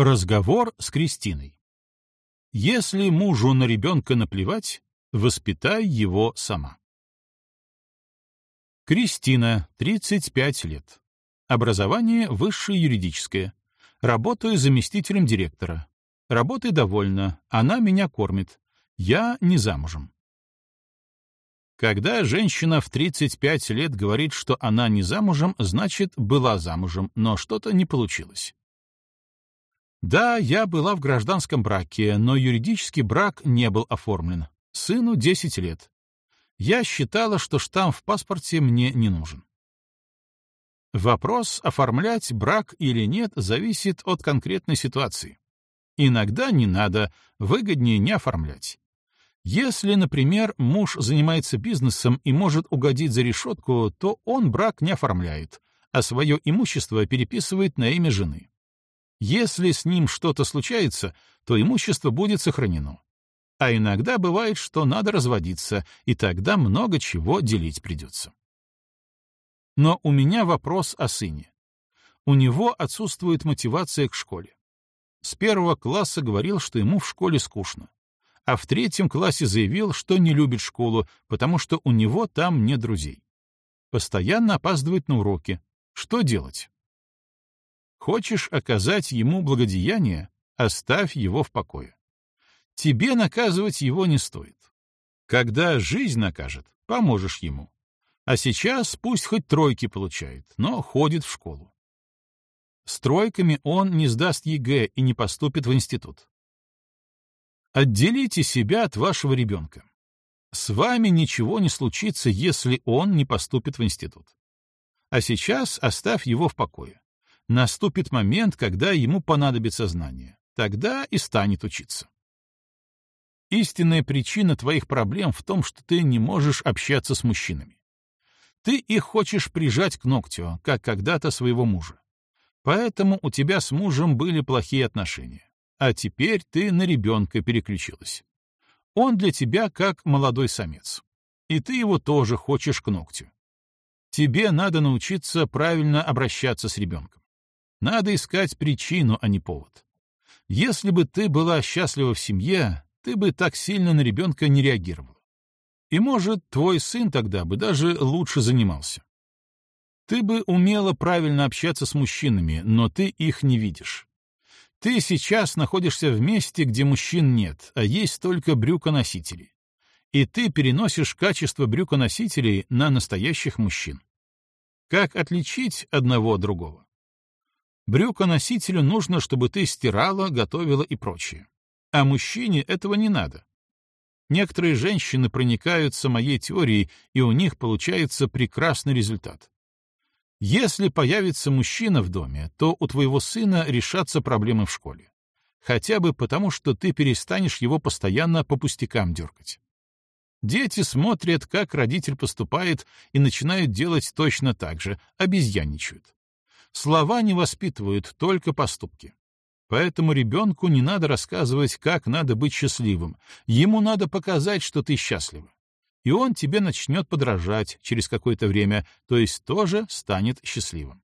Разговор с Кристиной. Если мужу на ребенка наплевать, воспитай его сама. Кристина, 35 лет. Образование высшее юридическое. Работаю заместителем директора. Работой довольна, она меня кормит. Я не замужем. Когда женщина в 35 лет говорит, что она не замужем, значит, была замужем, но что-то не получилось. Да, я была в гражданском браке, но юридический брак не был оформлен. Сыну 10 лет. Я считала, что штамп в паспорте мне не нужен. Вопрос, оформлять брак или нет, зависит от конкретной ситуации. Иногда не надо, выгоднее не оформлять. Если, например, муж занимается бизнесом и может угодить за решетку, то он брак не оформляет, а свое имущество переписывает на имя жены. Если с ним что-то случается, то имущество будет сохранено. А иногда бывает, что надо разводиться, и тогда много чего делить придется. Но у меня вопрос о сыне. У него отсутствует мотивация к школе. С первого класса говорил, что ему в школе скучно. А в третьем классе заявил, что не любит школу, потому что у него там нет друзей. Постоянно опаздывает на уроки. Что делать? Хочешь оказать ему благодеяние? Оставь его в покое. Тебе наказывать его не стоит. Когда жизнь накажет, поможешь ему. А сейчас пусть хоть тройки получает, но ходит в школу. С тройками он не сдаст ЕГЭ и не поступит в институт. Отделите себя от вашего ребенка. С вами ничего не случится, если он не поступит в институт. А сейчас оставь его в покое наступит момент, когда ему понадобится знание. Тогда и станет учиться. Истинная причина твоих проблем в том, что ты не можешь общаться с мужчинами. Ты их хочешь прижать к ногтю, как когда-то своего мужа. Поэтому у тебя с мужем были плохие отношения. А теперь ты на ребенка переключилась. Он для тебя как молодой самец. И ты его тоже хочешь к ногтю. Тебе надо научиться правильно обращаться с ребенком. Надо искать причину, а не повод. Если бы ты была счастлива в семье, ты бы так сильно на ребенка не реагировала. И, может, твой сын тогда бы даже лучше занимался. Ты бы умела правильно общаться с мужчинами, но ты их не видишь. Ты сейчас находишься в месте, где мужчин нет, а есть только брюконосители. И ты переносишь качество брюконосителей на настоящих мужчин. Как отличить одного от другого? Брюконосителю нужно, чтобы ты стирала, готовила и прочее. А мужчине этого не надо. Некоторые женщины проникаются моей теорией, и у них получается прекрасный результат. Если появится мужчина в доме, то у твоего сына решатся проблемы в школе. Хотя бы потому, что ты перестанешь его постоянно по пустякам дергать. Дети смотрят, как родитель поступает, и начинают делать точно так же, обезьянничают. Слова не воспитывают, только поступки. Поэтому ребенку не надо рассказывать, как надо быть счастливым. Ему надо показать, что ты счастлива. И он тебе начнет подражать через какое-то время, то есть тоже станет счастливым.